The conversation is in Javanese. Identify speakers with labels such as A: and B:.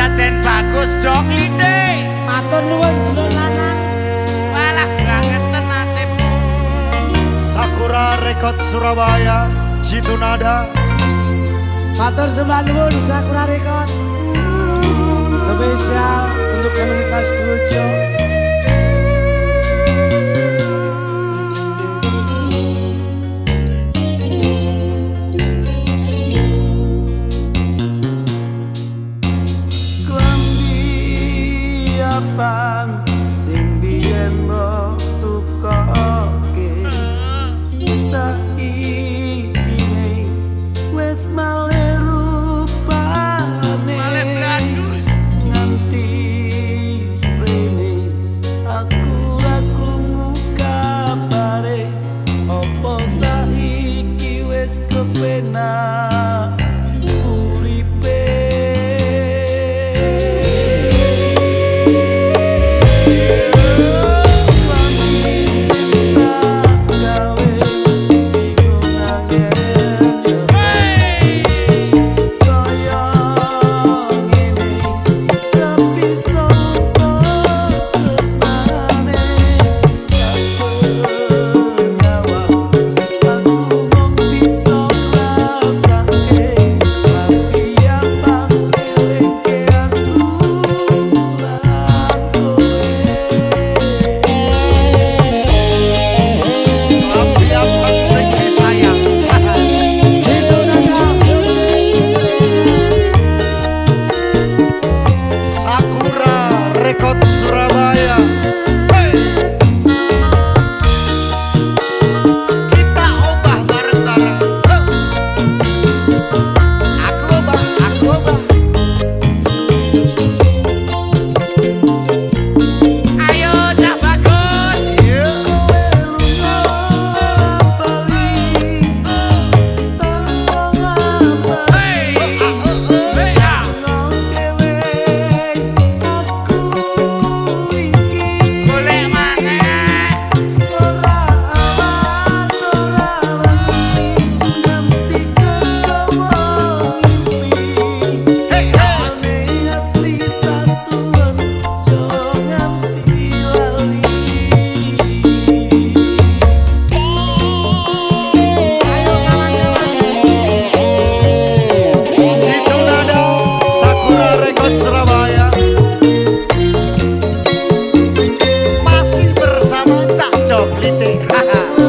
A: daden bagus jok linde
B: matur nuwun dulur lanang.
A: Malah banget nasib.
C: Sakura Rekod Surabaya Jitu Nada
B: matur sembah nuwun Sakura Record spesial
D: ha ha.